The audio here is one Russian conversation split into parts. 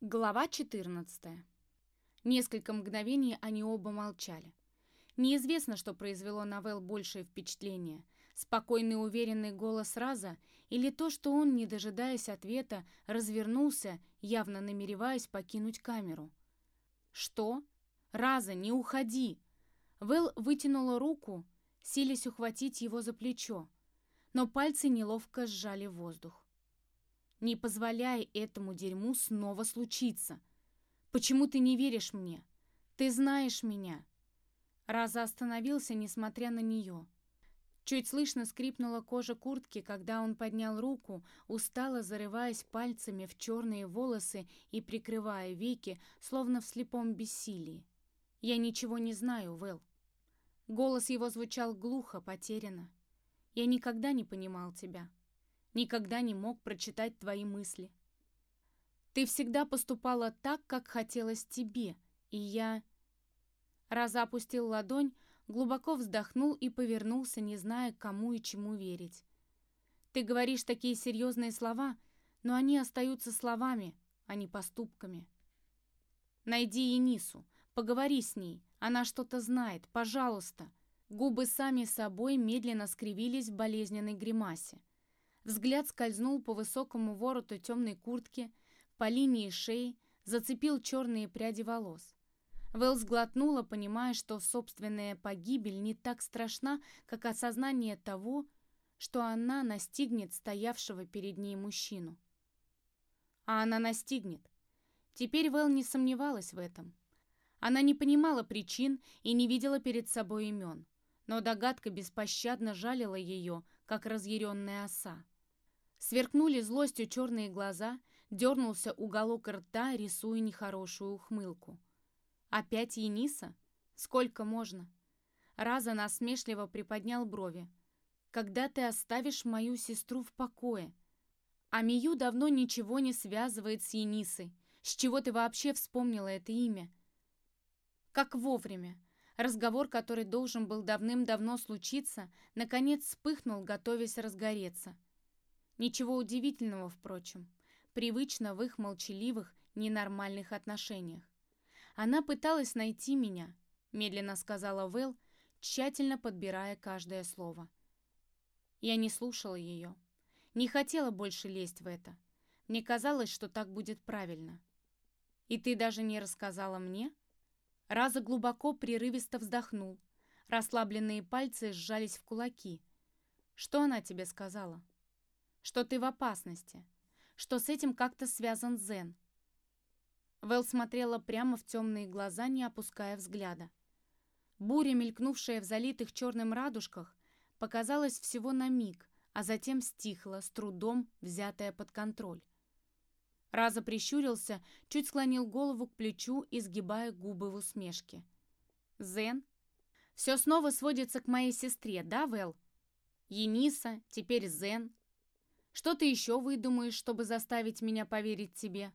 Глава 14. Несколько мгновений они оба молчали. Неизвестно, что произвело на Вэл большее впечатление. Спокойный уверенный голос Раза или то, что он, не дожидаясь ответа, развернулся, явно намереваясь покинуть камеру. «Что? Раза, не уходи!» Вэл вытянула руку, силясь ухватить его за плечо, но пальцы неловко сжали воздух. Не позволяй этому дерьму снова случиться. Почему ты не веришь мне? Ты знаешь меня. Раза остановился, несмотря на нее. Чуть слышно скрипнула кожа куртки, когда он поднял руку, устало зарываясь пальцами в черные волосы и прикрывая веки, словно в слепом бессилии. «Я ничего не знаю, Вэл». Голос его звучал глухо, потерянно. «Я никогда не понимал тебя никогда не мог прочитать твои мысли. Ты всегда поступала так, как хотелось тебе, и я...» Раза опустил ладонь, глубоко вздохнул и повернулся, не зная, кому и чему верить. «Ты говоришь такие серьезные слова, но они остаются словами, а не поступками. Найди Енису, поговори с ней, она что-то знает, пожалуйста». Губы сами собой медленно скривились в болезненной гримасе. Взгляд скользнул по высокому вороту темной куртки, по линии шеи, зацепил черные пряди волос. Вэл сглотнула, понимая, что собственная погибель не так страшна, как осознание того, что она настигнет стоявшего перед ней мужчину. А она настигнет. Теперь Вэл не сомневалась в этом. Она не понимала причин и не видела перед собой имен, но догадка беспощадно жалила ее, как разъяренная оса. Сверкнули злостью черные глаза, дернулся уголок рта, рисуя нехорошую ухмылку. «Опять Ениса? Сколько можно?» Раза насмешливо приподнял брови. «Когда ты оставишь мою сестру в покое?» А Мию давно ничего не связывает с Енисой. С чего ты вообще вспомнила это имя? Как вовремя. Разговор, который должен был давным-давно случиться, наконец вспыхнул, готовясь разгореться. Ничего удивительного, впрочем, привычно в их молчаливых, ненормальных отношениях. Она пыталась найти меня, медленно сказала Вэл, тщательно подбирая каждое слово. Я не слушала ее. Не хотела больше лезть в это. Мне казалось, что так будет правильно. И ты даже не рассказала мне? Раза глубоко, прерывисто вздохнул. Расслабленные пальцы сжались в кулаки. Что она тебе сказала? Что ты в опасности, что с этим как-то связан Зен. Вэл смотрела прямо в темные глаза, не опуская взгляда. Буря, мелькнувшая в залитых черным радужках, показалась всего на миг, а затем стихла, с трудом взятая под контроль. Раза прищурился, чуть склонил голову к плечу, изгибая губы в усмешке. «Зен? Все снова сводится к моей сестре, да, Вэл? Ениса, теперь Зен, что ты еще выдумаешь, чтобы заставить меня поверить тебе?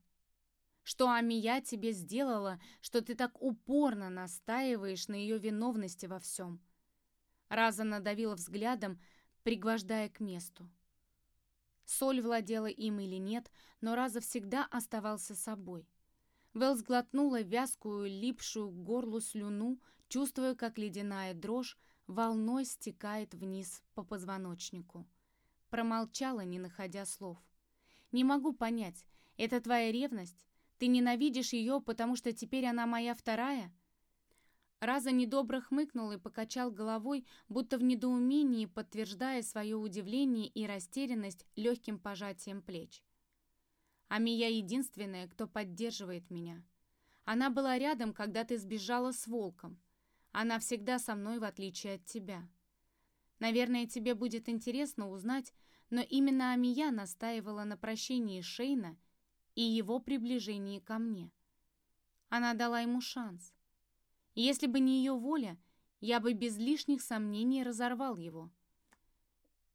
Что Амия тебе сделала, что ты так упорно настаиваешь на ее виновности во всем?» Раза надавила взглядом, пригвождая к месту. Соль владела им или нет, но Раза всегда оставался собой. Вэл сглотнула вязкую, липшую к горлу слюну, чувствуя, как ледяная дрожь волной стекает вниз по позвоночнику. Промолчала, не находя слов. «Не могу понять, это твоя ревность? Ты ненавидишь ее, потому что теперь она моя вторая?» Раза недобро хмыкнул и покачал головой, будто в недоумении, подтверждая свое удивление и растерянность легким пожатием плеч. «А Мия единственная, кто поддерживает меня. Она была рядом, когда ты сбежала с волком. Она всегда со мной, в отличие от тебя. Наверное, тебе будет интересно узнать, но именно Амия настаивала на прощении Шейна и его приближении ко мне. Она дала ему шанс. Если бы не ее воля, я бы без лишних сомнений разорвал его.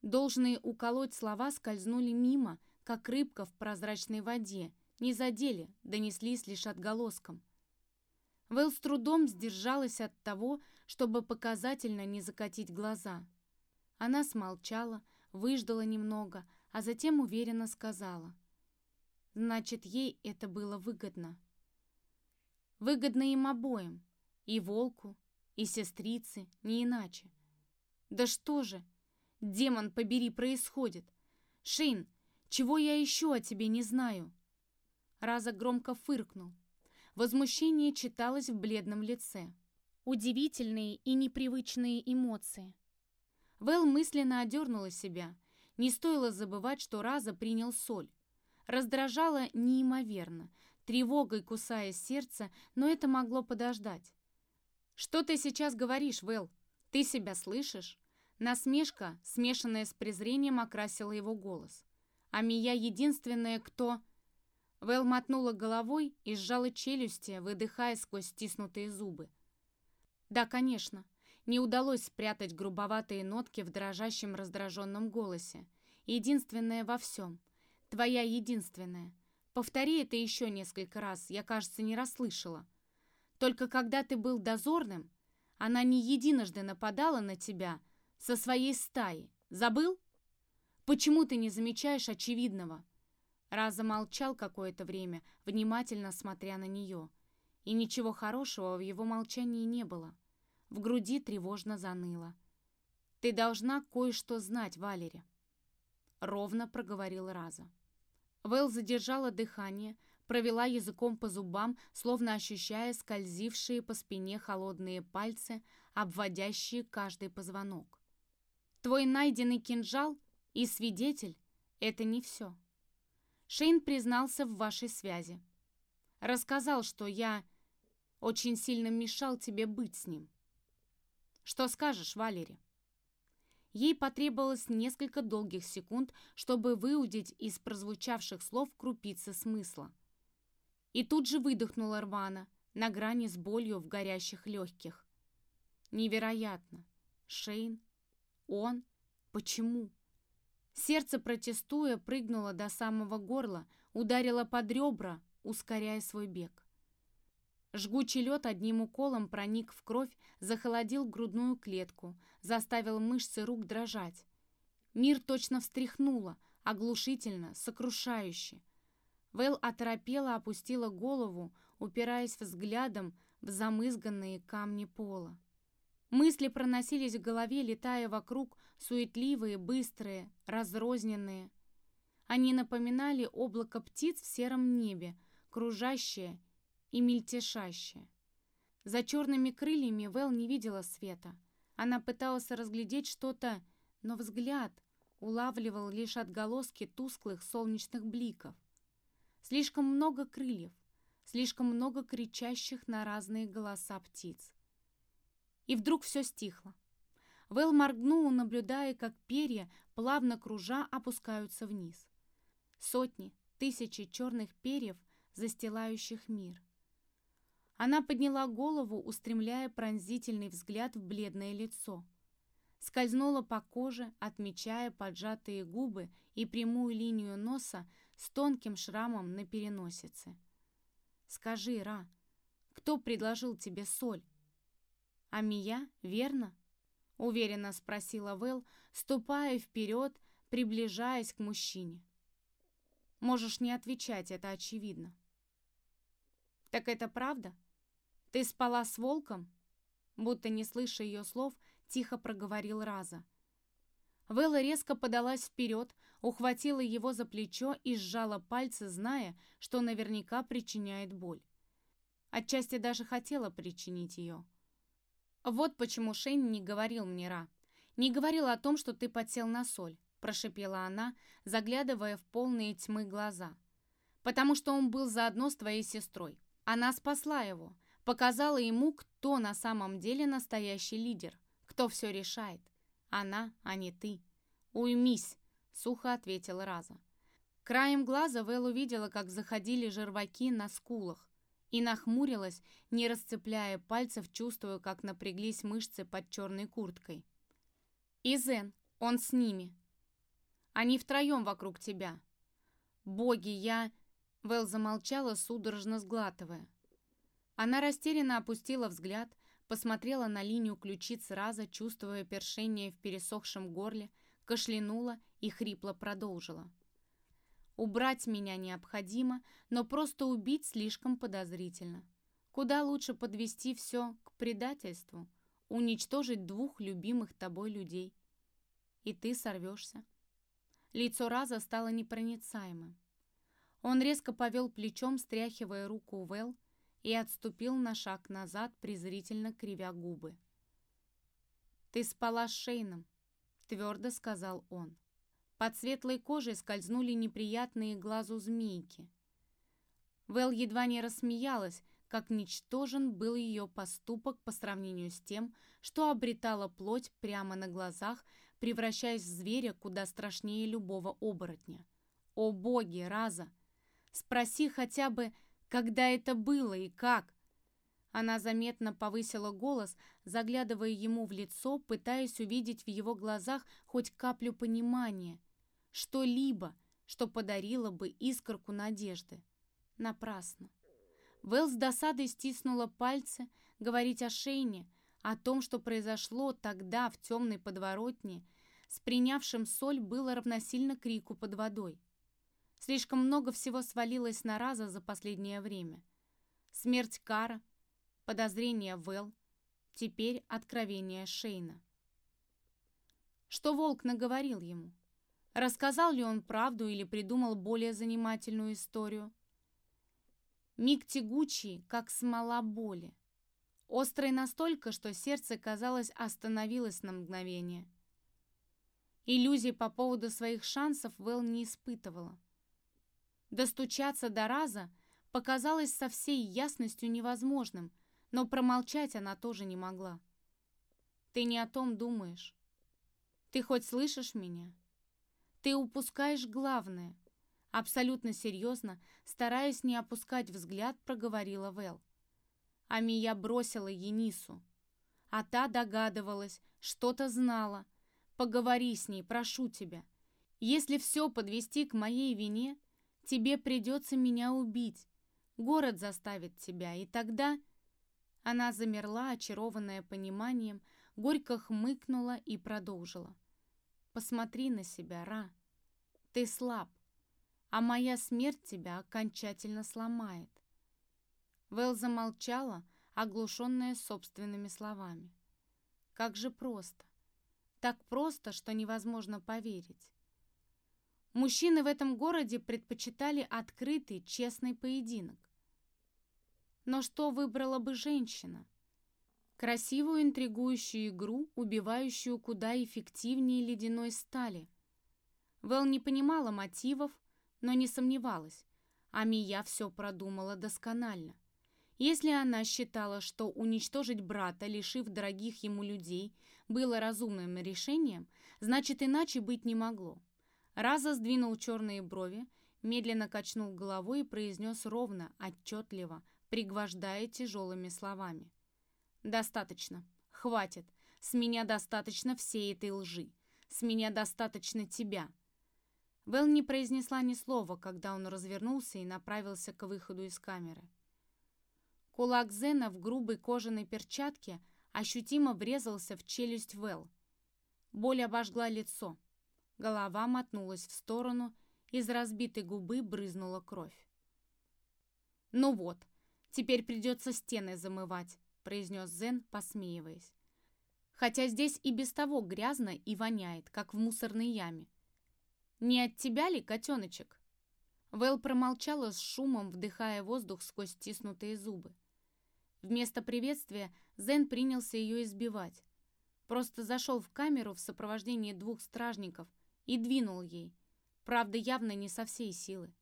Должные уколоть слова скользнули мимо, как рыбка в прозрачной воде, не задели, донеслись лишь отголоском. Вэл с трудом сдержалась от того, чтобы показательно не закатить глаза — она смолчала, выждала немного, а затем уверенно сказала. Значит, ей это было выгодно. Выгодно им обоим. И волку, и сестрице, не иначе. Да что же, демон побери, происходит? Шейн, чего я еще о тебе не знаю? Раза громко фыркнул. Возмущение читалось в бледном лице. Удивительные и непривычные эмоции. Вэл мысленно одернула себя. Не стоило забывать, что Раза принял соль. Раздражало неимоверно, тревогой кусая сердце, но это могло подождать. «Что ты сейчас говоришь, Вэл? Ты себя слышишь?» Насмешка, смешанная с презрением, окрасила его голос. «А Мия единственная, кто...» Вэл мотнула головой и сжала челюсти, выдыхая сквозь стиснутые зубы. «Да, конечно. Не удалось спрятать грубоватые нотки в дрожащем раздраженном голосе. Единственное во всем. Твоя единственная. Повтори это еще несколько раз, я, кажется, не расслышала. Только когда ты был дозорным, она не единожды нападала на тебя со своей стаи. Забыл? Почему ты не замечаешь очевидного?» Раза молчал какое-то время, внимательно смотря на нее. И ничего хорошего в его молчании не было. В груди тревожно заныло. «Ты должна кое-что знать, Валери», — ровно проговорил Раза. Вэл задержала дыхание, провела языком по зубам, словно ощущая скользившие по спине холодные пальцы, обводящие каждый позвонок. «Твой найденный кинжал и свидетель — это не все. Шейн признался в вашей связи. Рассказал, что я очень сильно мешал тебе быть с ним. Что скажешь, Валери?» Ей потребовалось несколько долгих секунд, чтобы выудить из прозвучавших слов крупицы смысла. И тут же выдохнула рвано, на грани с болью в горящих легких. Невероятно. Шейн? Он? Почему? Сердце, протестуя, прыгнуло до самого горла, ударило под ребра, ускоряя свой бег. Жгучий лед одним уколом проник в кровь, захолодил грудную клетку, заставил мышцы рук дрожать. Мир точно встряхнуло, оглушительно, сокрушающе. Вэл оторопела, опустила голову, упираясь взглядом в замызганные камни пола. Мысли проносились в голове, летая вокруг, суетливые, быстрые, разрозненные. Они напоминали облако птиц в сером небе, кружащее и мельтешащее. За черными крыльями Вэл не видела света. Она пыталась разглядеть что-то, но взгляд улавливал лишь отголоски тусклых солнечных бликов. Слишком много крыльев, слишком много кричащих на разные голоса птиц. И вдруг все стихло. Вэл моргнула, наблюдая, как перья, плавно кружа, опускаются вниз. Сотни, тысячи черных перьев, застилающих мир. Она подняла голову, устремляя пронзительный взгляд в бледное лицо. Скользнула по коже, отмечая поджатые губы и прямую линию носа с тонким шрамом на переносице. «Скажи, Ра, кто предложил тебе соль?» «А Мия, верно?» — уверенно спросила Вэл, ступая вперед, приближаясь к мужчине. «Можешь не отвечать, это очевидно». «Так это правда?» «Ты спала с волком?» Будто не слыша ее слов, тихо проговорил Раза. Вэлла резко подалась вперед, ухватила его за плечо и сжала пальцы, зная, что наверняка причиняет боль. Отчасти даже хотела причинить ее. «Вот почему Шейн не говорил мне, Ра. Не говорил о том, что ты подсел на соль», прошипела она, заглядывая в полные тьмы глаза. «Потому что он был заодно с твоей сестрой. Она спасла его, Показала ему, кто на самом деле настоящий лидер, кто все решает. Она, а не ты. «Уймись», — сухо ответила Раза. Краем глаза Вэл увидела, как заходили жерваки на скулах, и нахмурилась, не расцепляя пальцев, чувствуя, как напряглись мышцы под черной курткой. «Изен, он с ними. Они втроем вокруг тебя. Боги, я...» Вэл замолчала, судорожно сглатывая. Она растерянно опустила взгляд, посмотрела на линию ключиц раза, чувствуя першение в пересохшем горле, кашлянула и хрипло продолжила. Убрать меня необходимо, но просто убить слишком подозрительно. Куда лучше подвести все к предательству, уничтожить двух любимых тобой людей. И ты сорвешься. Лицо Раза стало непроницаемым. Он резко повел плечом, стряхивая руку Вэл, и отступил на шаг назад, презрительно кривя губы. «Ты спала с Шейном», — твердо сказал он. Под светлой кожей скользнули неприятные глазу змейки. Вэл едва не рассмеялась, как ничтожен был ее поступок по сравнению с тем, что обретала плоть прямо на глазах, превращаясь в зверя куда страшнее любого оборотня. О боги, Раза! Спроси хотя бы, когда это было и как. Она заметно повысила голос, заглядывая ему в лицо, пытаясь увидеть в его глазах хоть каплю понимания. Что-либо, что подарило бы искорку надежды. Напрасно. Вэл с досадой стиснула пальцы, говорить о Шейне, о том, что произошло тогда в темной подворотне, с принявшим соль было равносильно крику под водой. Слишком много всего свалилось на раза за последнее время. Смерть Кара, подозрение Вэл, теперь откровение Шейна. Что Волк наговорил ему? Рассказал ли он правду или придумал более занимательную историю? Миг тягучий, как смола боли. Острый настолько, что сердце, казалось, остановилось на мгновение. Иллюзий по поводу своих шансов Вэл не испытывала. Достучаться до раза показалось со всей ясностью невозможным, но промолчать она тоже не могла. «Ты не о том думаешь. Ты хоть слышишь меня? Ты упускаешь главное». Абсолютно серьезно, стараясь не опускать взгляд, проговорила Вэл. Амия бросила Енису. А та догадывалась, что-то знала. Поговори с ней, прошу тебя. Если все подвести к моей вине, Тебе придется меня убить. Город заставит тебя, и тогда...» Она замерла, очарованная пониманием, горько хмыкнула и продолжила. «Посмотри на себя, Ра. Ты слаб, а моя смерть тебя окончательно сломает». Вэл замолчала, оглушенная собственными словами. «Как же просто! Так просто, что невозможно поверить. Мужчины в этом городе предпочитали открытый, честный поединок. Но что выбрала бы женщина? Красивую интригующую игру, убивающую куда эффективнее ледяной стали. Вэл не понимала мотивов, но не сомневалась. А Мия все продумала досконально. Если она считала, что уничтожить брата, лишив дорогих ему людей, было разумным решением, значит иначе быть не могло. Раза сдвинул черные брови, медленно качнул головой и произнес ровно, отчетливо, пригвождая тяжелыми словами. «Достаточно. Хватит. С меня достаточно всей этой лжи. С меня достаточно тебя». Вэл не произнесла ни слова, когда он развернулся и направился к выходу из камеры. Кулак Зена в грубой кожаной перчатке ощутимо врезался в челюсть Вэл. Боль обожгла лицо. Голова мотнулась в сторону, из разбитой губы брызнула кровь. «Ну вот, теперь придется стены замывать», — произнес Зен, посмеиваясь. «Хотя здесь и без того грязно и воняет, как в мусорной яме. Не от тебя ли, котеночек?» Вэл промолчала с шумом, вдыхая воздух сквозь стиснутые зубы. Вместо приветствия Зен принялся ее избивать. Просто зашел в камеру в сопровождении двух стражников и двинул ей, правда, явно не со всей силы.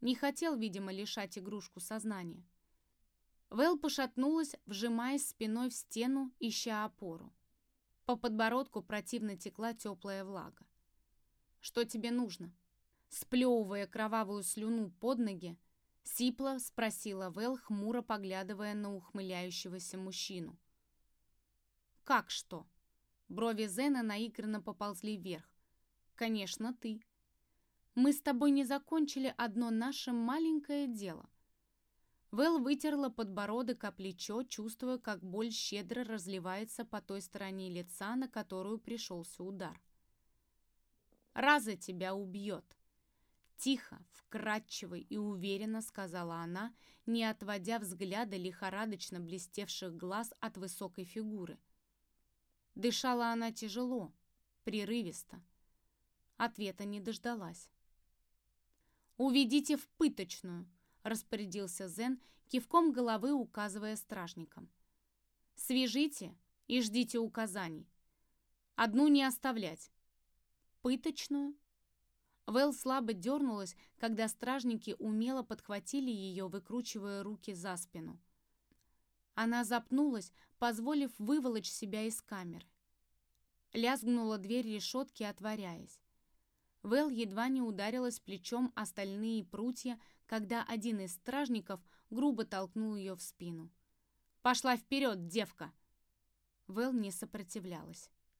Не хотел, видимо, лишать игрушку сознания. Вэл пошатнулась, вжимаясь спиной в стену, ища опору. По подбородку противно текла теплая влага. «Что тебе нужно?» Сплевывая кровавую слюну под ноги, Сипла спросила Вэл, хмуро поглядывая на ухмыляющегося мужчину. «Как что?» Брови Зена наигранно поползли вверх. Конечно, ты. Мы с тобой не закончили одно наше маленькое дело. Вэл вытерла подбородок о плечо, чувствуя, как боль щедро разливается по той стороне лица, на которую пришелся удар. «Раза тебя убьет!» Тихо, вкрадчиво и уверенно сказала она, не отводя взгляда лихорадочно блестевших глаз от высокой фигуры. Дышала она тяжело, прерывисто. Ответа не дождалась. «Уведите в пыточную!» — распорядился Зен, кивком головы указывая стражникам. «Свяжите и ждите указаний. Одну не оставлять». «Пыточную?» Вэл слабо дернулась, когда стражники умело подхватили ее, выкручивая руки за спину. Она запнулась, позволив выволочь себя из камеры. Лязгнула дверь решетки, отворяясь. Вэл едва не ударилась плечом остальные прутья, когда один из стражников грубо толкнул ее в спину. «Пошла вперед, девка!» Вэл не сопротивлялась.